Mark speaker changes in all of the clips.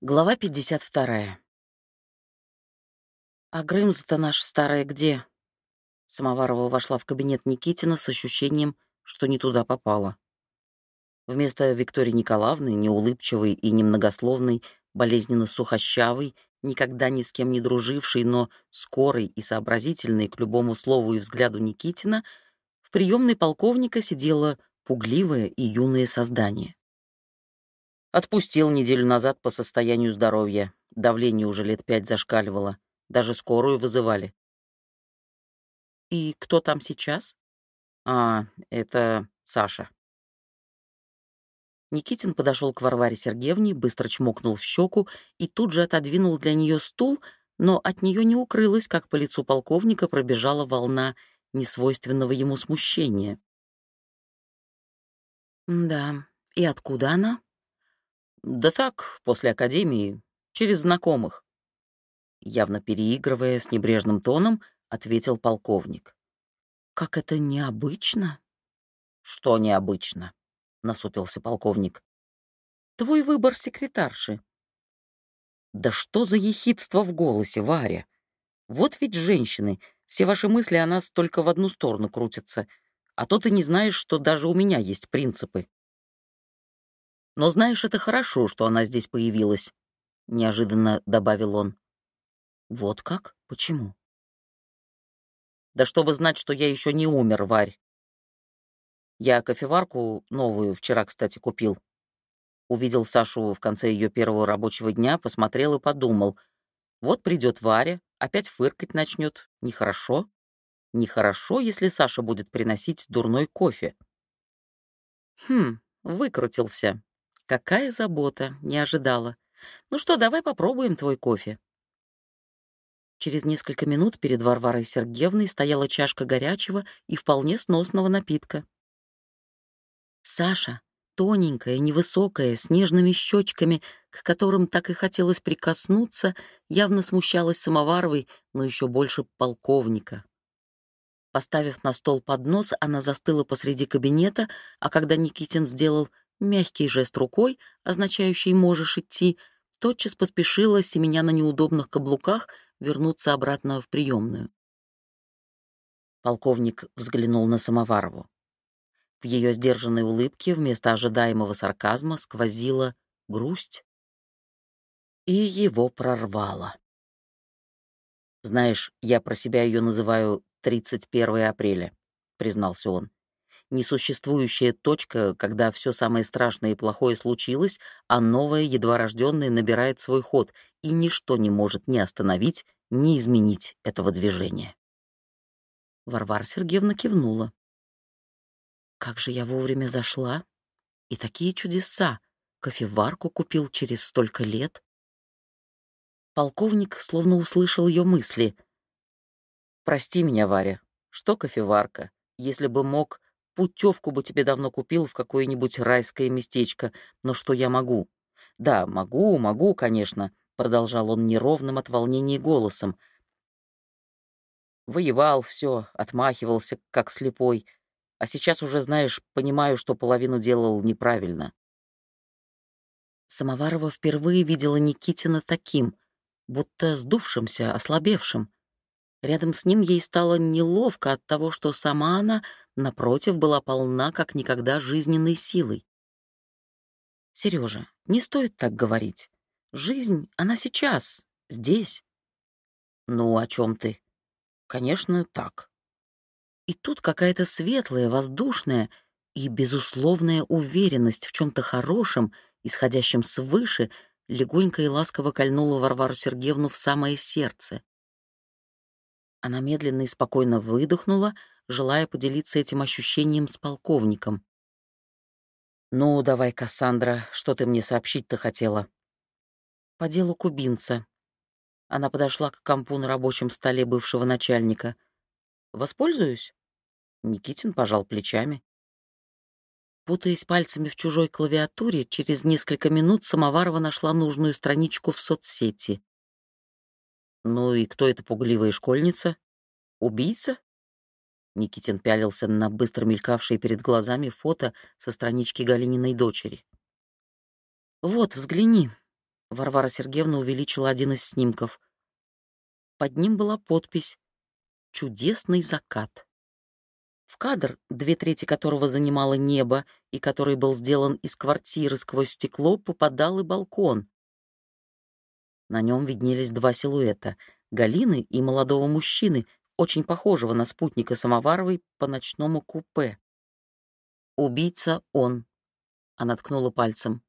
Speaker 1: Глава 52. «А Грымза-то наш старая где?» Самоварова вошла в кабинет Никитина с ощущением, что не туда попала. Вместо Виктории Николаевны, неулыбчивой и немногословной, болезненно сухощавой, никогда ни с кем не дружившей, но скорой и сообразительной к любому слову и взгляду Никитина, в приемной полковника сидело пугливое и юное создание. Отпустил неделю назад по состоянию здоровья. Давление уже лет пять зашкаливало. Даже скорую вызывали. «И кто там сейчас?» «А, это Саша». Никитин подошел к Варваре Сергеевне, быстро чмокнул в щеку и тут же отодвинул для нее стул, но от нее не укрылось, как по лицу полковника пробежала волна несвойственного ему смущения. «Да, и откуда она?» «Да так, после академии, через знакомых». Явно переигрывая с небрежным тоном, ответил полковник. «Как это необычно?» «Что необычно?» — насупился полковник. «Твой выбор секретарши». «Да что за ехидство в голосе, Варя? Вот ведь женщины, все ваши мысли о нас только в одну сторону крутятся, а то ты не знаешь, что даже у меня есть принципы». Но знаешь, это хорошо, что она здесь появилась», — неожиданно добавил он. «Вот как? Почему?» «Да чтобы знать, что я еще не умер, Варь. Я кофеварку новую вчера, кстати, купил. Увидел Сашу в конце ее первого рабочего дня, посмотрел и подумал. Вот придет Варя, опять фыркать начнет. Нехорошо. Нехорошо, если Саша будет приносить дурной кофе. Хм, выкрутился. Какая забота, не ожидала. Ну что, давай попробуем твой кофе. Через несколько минут перед Варварой Сергеевной стояла чашка горячего и вполне сносного напитка. Саша, тоненькая, невысокая, с нежными щечками, к которым так и хотелось прикоснуться, явно смущалась Самоваровой, но еще больше полковника. Поставив на стол поднос, она застыла посреди кабинета, а когда Никитин сделал Мягкий жест рукой, означающий «можешь идти», тотчас поспешила, семеня на неудобных каблуках, вернуться обратно в приемную. Полковник взглянул на Самоварову. В ее сдержанной улыбке вместо ожидаемого сарказма сквозила грусть. И его прорвало. «Знаешь, я про себя ее называю 31 апреля», — признался он несуществующая точка, когда все самое страшное и плохое случилось, а новое, едва рожденное, набирает свой ход, и ничто не может ни остановить, ни изменить этого движения. Варвара Сергеевна кивнула. «Как же я вовремя зашла! И такие чудеса! Кофеварку купил через столько лет!» Полковник словно услышал ее мысли. «Прости меня, Варя, что кофеварка? Если бы мог, Путевку бы тебе давно купил в какое-нибудь райское местечко, но что я могу? Да, могу, могу, конечно, продолжал он неровным от волнения голосом. Воевал, все, отмахивался, как слепой. А сейчас уже, знаешь, понимаю, что половину делал неправильно. Самоварова впервые видела Никитина таким, будто сдувшимся, ослабевшим. Рядом с ним ей стало неловко от того, что сама она, напротив, была полна как никогда жизненной силой. Сережа, не стоит так говорить. Жизнь, она сейчас, здесь. Ну, о чем ты? Конечно, так. И тут какая-то светлая, воздушная и безусловная уверенность в чем-то хорошем, исходящем свыше, легонько и ласково кольнула Варвару Сергеевну в самое сердце. Она медленно и спокойно выдохнула, желая поделиться этим ощущением с полковником. «Ну, давай, Кассандра, что ты мне сообщить-то хотела?» «По делу кубинца». Она подошла к компу на рабочем столе бывшего начальника. «Воспользуюсь?» Никитин пожал плечами. Путаясь пальцами в чужой клавиатуре, через несколько минут Самоварова нашла нужную страничку в соцсети. «Ну и кто эта пугливая школьница? Убийца?» Никитин пялился на быстро мелькавшие перед глазами фото со странички Галининой дочери. «Вот, взгляни. Варвара Сергеевна увеличила один из снимков. Под ним была подпись «Чудесный закат». В кадр, две трети которого занимало небо и который был сделан из квартиры сквозь стекло, попадал и балкон. На нем виднелись два силуэта — Галины и молодого мужчины, очень похожего на спутника Самоваровой по ночному купе. «Убийца он», — она ткнула пальцем.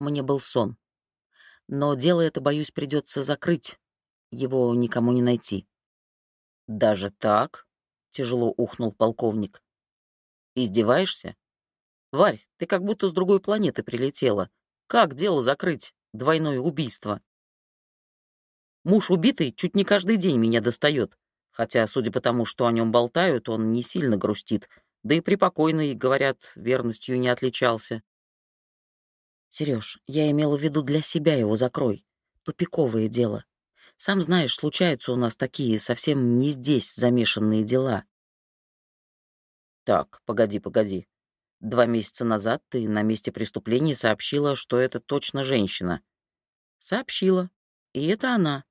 Speaker 1: «Мне был сон. Но дело это, боюсь, придется закрыть. Его никому не найти». «Даже так?» — тяжело ухнул полковник. «Издеваешься? Варь, ты как будто с другой планеты прилетела. Как дело закрыть? Двойное убийство?» Муж убитый чуть не каждый день меня достает, хотя, судя по тому, что о нем болтают, он не сильно грустит, да и при покойной, говорят, верностью не отличался. Сереж, я имела в виду для себя его закрой. Тупиковое дело. Сам знаешь, случаются у нас такие совсем не здесь замешанные дела. Так, погоди, погоди. Два месяца назад ты на месте преступления сообщила, что это точно женщина. Сообщила. И это она.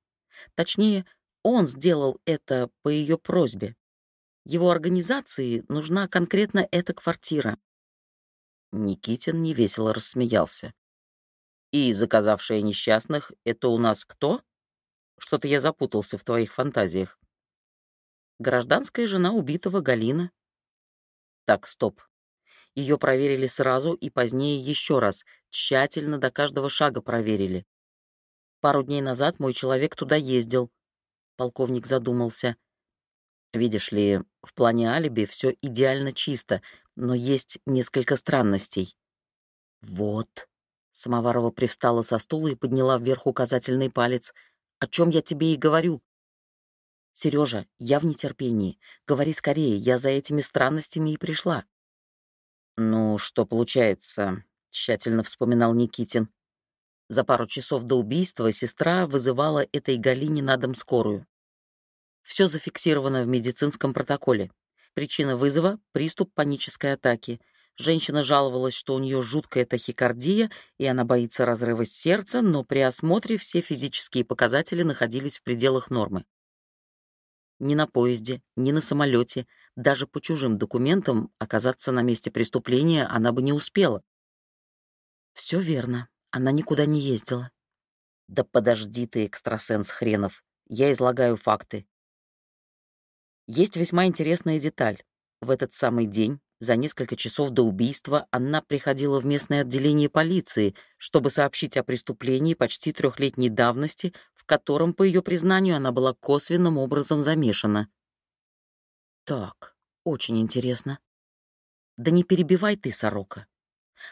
Speaker 1: Точнее, он сделал это по ее просьбе. Его организации нужна конкретно эта квартира. Никитин невесело рассмеялся. «И заказавшая несчастных — это у нас кто?» Что-то я запутался в твоих фантазиях. Гражданская жена убитого Галина. Так, стоп. Ее проверили сразу и позднее еще раз, тщательно до каждого шага проверили. Пару дней назад мой человек туда ездил. Полковник задумался. Видишь ли, в плане алиби все идеально чисто, но есть несколько странностей. Вот. Самоварова привстала со стула и подняла вверх указательный палец — о чем я тебе и говорю. Сережа, я в нетерпении. Говори скорее, я за этими странностями и пришла. Ну, что получается, тщательно вспоминал Никитин. За пару часов до убийства сестра вызывала этой Галине на дом скорую. Все зафиксировано в медицинском протоколе. Причина вызова — приступ панической атаки — Женщина жаловалась, что у нее жуткая тахикардия, и она боится разрыва сердца, но при осмотре все физические показатели находились в пределах нормы. Ни на поезде, ни на самолете, даже по чужим документам оказаться на месте преступления она бы не успела. Все верно, она никуда не ездила. Да подожди ты, экстрасенс хренов, я излагаю факты. Есть весьма интересная деталь. В этот самый день за несколько часов до убийства она приходила в местное отделение полиции, чтобы сообщить о преступлении почти трехлетней давности, в котором, по ее признанию, она была косвенным образом замешана. Так, очень интересно. Да не перебивай ты, сорока.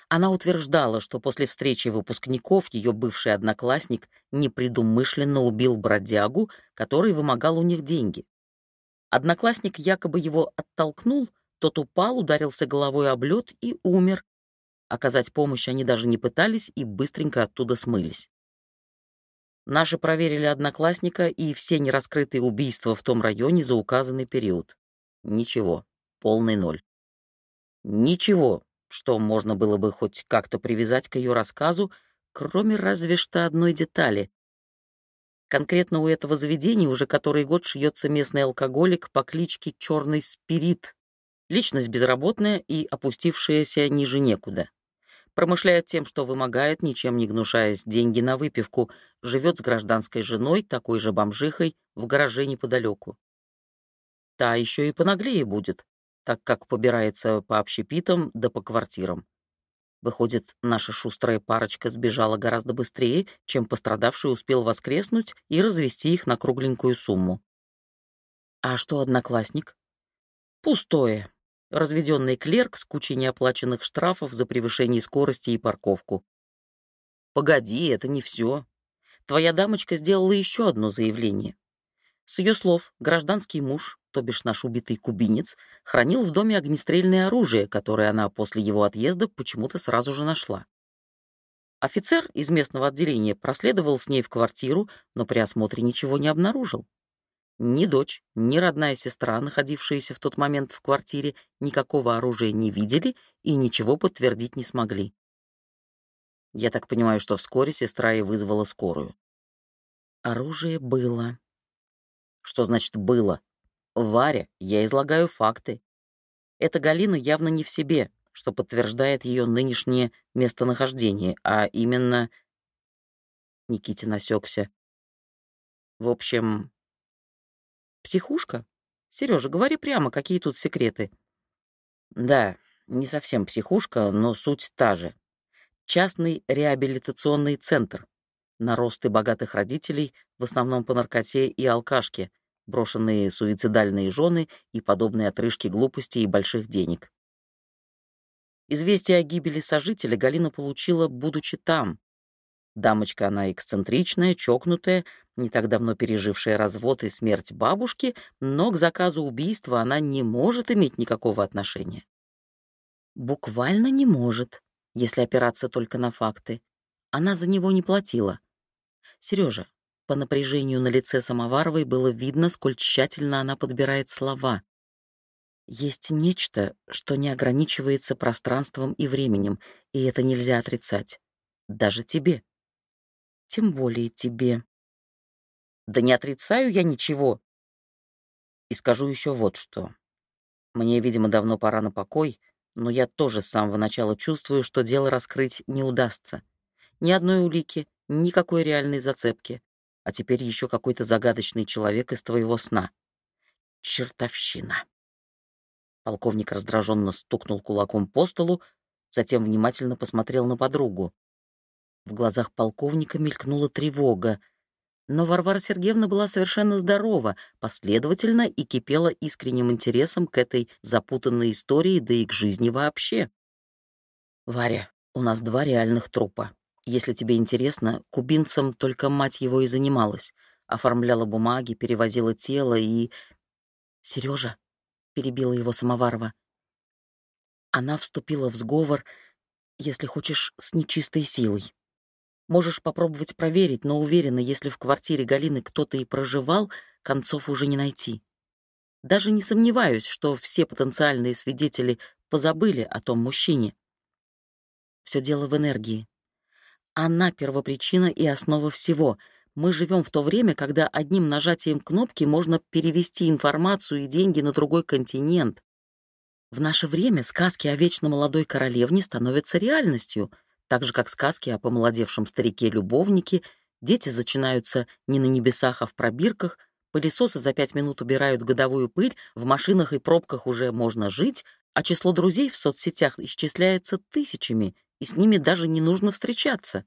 Speaker 1: Она утверждала, что после встречи выпускников ее бывший одноклассник непредумышленно убил бродягу, который вымогал у них деньги. Одноклассник якобы его оттолкнул, тот упал, ударился головой об лед и умер. Оказать помощь они даже не пытались и быстренько оттуда смылись. Наши проверили одноклассника и все нераскрытые убийства в том районе за указанный период. Ничего, полный ноль. Ничего, что можно было бы хоть как-то привязать к ее рассказу, кроме разве что одной детали. Конкретно у этого заведения уже который год шьется местный алкоголик по кличке Черный Спирит, Личность безработная и опустившаяся ниже некуда. Промышляет тем, что вымогает, ничем не гнушаясь, деньги на выпивку, живет с гражданской женой, такой же бомжихой, в гараже неподалеку. Та еще и понаглее будет, так как побирается по общепитам да по квартирам. Выходит, наша шустрая парочка сбежала гораздо быстрее, чем пострадавший успел воскреснуть и развести их на кругленькую сумму. А что одноклассник? Пустое разведенный клерк с кучей неоплаченных штрафов за превышение скорости и парковку. «Погоди, это не все. Твоя дамочка сделала еще одно заявление. С ее слов, гражданский муж, то бишь наш убитый кубинец, хранил в доме огнестрельное оружие, которое она после его отъезда почему-то сразу же нашла. Офицер из местного отделения проследовал с ней в квартиру, но при осмотре ничего не обнаружил. Ни дочь, ни родная сестра, находившиеся в тот момент в квартире, никакого оружия не видели и ничего подтвердить не смогли. Я так понимаю, что вскоре сестра и вызвала скорую.
Speaker 2: Оружие было.
Speaker 1: Что значит «было»? Варя, я излагаю факты. Эта Галина явно не в себе, что подтверждает ее нынешнее местонахождение, а именно... Никитин осекся. В общем, психушка? Сережа, говори прямо, какие тут секреты. Да, не совсем психушка, но суть та же. Частный реабилитационный центр. Наросты богатых родителей, в основном по наркоте и алкашке, брошенные суицидальные жены и подобные отрыжки глупости и больших денег. Известие о гибели сожителя Галина получила, будучи там. Дамочка она эксцентричная, чокнутая, не так давно пережившая развод и смерть бабушки, но к заказу убийства она не может иметь никакого отношения.
Speaker 2: Буквально не может, если опираться только на факты. Она за него не платила. Сережа, по напряжению на лице Самоваровой было видно, сколь тщательно она подбирает слова. Есть нечто, что не ограничивается пространством и временем, и это нельзя отрицать. Даже тебе. Тем более тебе.
Speaker 1: Да не отрицаю я ничего. И скажу еще вот что. Мне, видимо, давно пора на покой, но я тоже с самого начала чувствую, что дело раскрыть не удастся. Ни одной улики, никакой реальной зацепки. А теперь еще какой-то загадочный человек из твоего сна. Чертовщина. Полковник раздраженно стукнул кулаком по столу, затем внимательно посмотрел на подругу. В глазах полковника мелькнула тревога, но Варвара Сергеевна была совершенно здорова, последовательно и кипела искренним интересом к этой запутанной истории, да и к жизни вообще. «Варя, у нас два реальных трупа. Если тебе интересно, кубинцем только мать его и занималась. Оформляла бумаги, перевозила тело и... Сережа, перебила его Самоварова. Она вступила в сговор, если хочешь, с нечистой силой. Можешь попробовать проверить, но уверена, если в квартире Галины кто-то и проживал, концов уже не найти. Даже не сомневаюсь, что все потенциальные свидетели позабыли о том мужчине. Все дело в энергии. Она первопричина и основа всего. Мы живем в то время, когда одним нажатием кнопки можно перевести информацию и деньги на другой континент. В наше время сказки о вечно молодой королевне становятся реальностью, так же, как сказки о помолодевшем старике-любовнике, дети зачинаются не на небесах, а в пробирках, пылесосы за пять минут убирают годовую пыль, в машинах и пробках уже можно жить, а число друзей в соцсетях исчисляется тысячами — и с ними даже не нужно встречаться.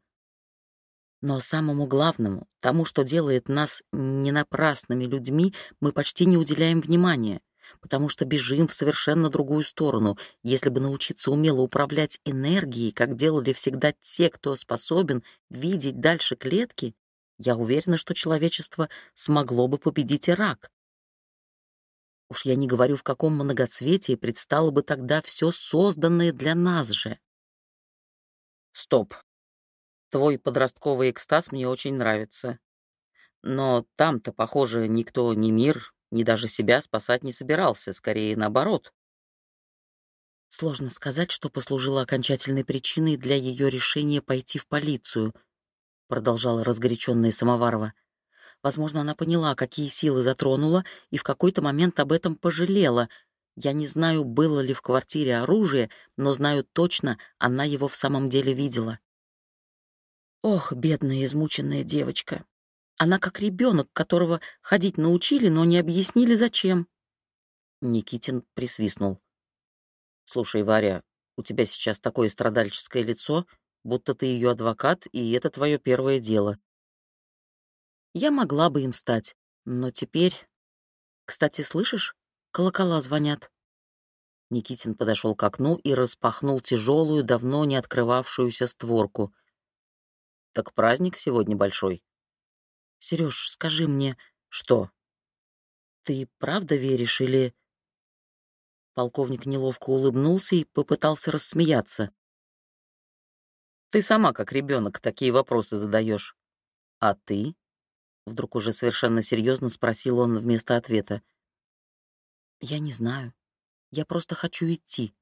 Speaker 1: Но самому главному, тому, что делает нас ненапрасными людьми, мы почти не уделяем внимания, потому что бежим в совершенно другую сторону. Если бы научиться умело управлять энергией, как делали всегда те, кто способен видеть дальше клетки, я уверена, что человечество смогло бы победить и рак. Уж я не говорю, в каком многоцветии предстало бы тогда все созданное для нас же. Стоп. Твой подростковый экстаз мне очень нравится. Но там-то, похоже, никто ни мир, ни даже себя спасать не собирался, скорее наоборот. Сложно сказать, что послужило окончательной причиной для ее решения пойти в полицию, продолжала разгоряченная Самоварова. Возможно, она поняла, какие силы затронула, и в какой-то момент об этом пожалела — я не знаю, было ли в квартире оружие, но знаю точно, она его в самом деле видела. Ох, бедная измученная девочка. Она как ребенок, которого ходить научили, но не объяснили, зачем. Никитин присвистнул. «Слушай, Варя, у тебя сейчас такое страдальческое лицо, будто ты ее адвокат, и это твое первое дело. Я могла бы им стать, но теперь... Кстати, слышишь? Колокола звонят. Никитин подошел к окну и распахнул тяжелую, давно не открывавшуюся створку. Так праздник сегодня большой. Сереж, скажи мне, что? Ты правда веришь или... Полковник неловко улыбнулся и попытался рассмеяться. Ты сама, как ребенок, такие вопросы задаешь. А ты? Вдруг уже совершенно серьезно спросил он вместо ответа. Я не знаю. Я просто хочу идти.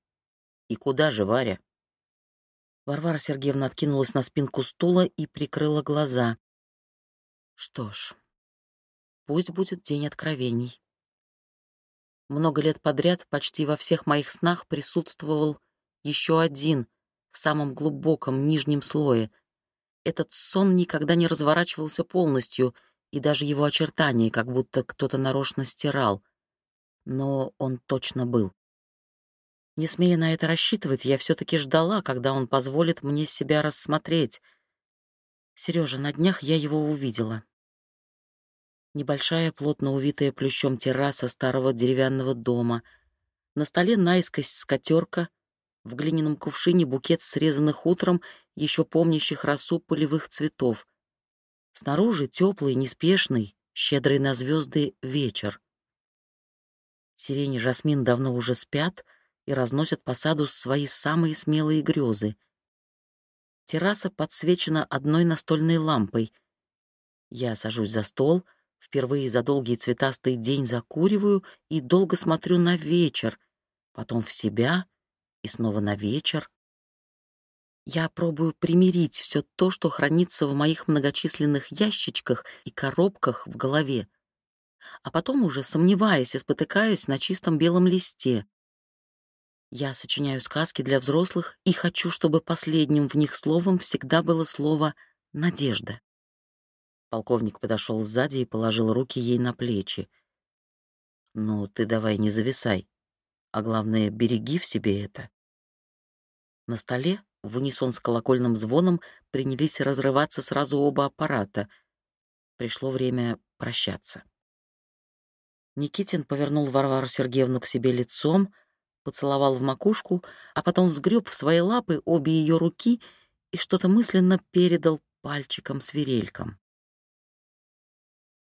Speaker 1: И куда же, Варя?
Speaker 2: Варвара Сергеевна откинулась на спинку стула и прикрыла глаза. Что ж, пусть будет день откровений. Много лет подряд почти во всех моих снах присутствовал еще один в самом глубоком нижнем слое. Этот сон никогда не разворачивался полностью, и даже его очертания как будто кто-то нарочно стирал. Но он точно был. Не смея на это рассчитывать, я все-таки ждала, когда он позволит мне себя рассмотреть. Сережа, на днях я его увидела. Небольшая, плотно увитая плющом терраса старого деревянного дома. На столе наискось скатерка, в глиняном кувшине букет срезанных утром, еще помнящих росу полевых цветов. Снаружи теплый, неспешный, щедрый на звезды вечер. Сирень и жасмин давно уже спят — и разносят по саду свои самые смелые грезы. Терраса подсвечена одной настольной лампой. Я сажусь за стол, впервые за долгий цветастый день закуриваю и долго смотрю на вечер, потом в себя и снова на вечер. Я пробую примирить все то, что хранится в моих многочисленных ящичках и коробках в голове, а потом уже сомневаясь и спотыкаясь на чистом белом листе. Я сочиняю сказки для взрослых и хочу, чтобы последним в них словом всегда было слово «надежда». Полковник подошел сзади и положил руки ей на плечи. «Ну, ты давай не зависай, а главное, береги в себе это». На столе, в унисон с колокольным звоном, принялись разрываться сразу оба аппарата. Пришло время прощаться. Никитин повернул Варвару Сергеевну к себе лицом — поцеловал в макушку, а потом взгреб в свои лапы обе ее руки и что-то мысленно передал пальчиком-свирелькам.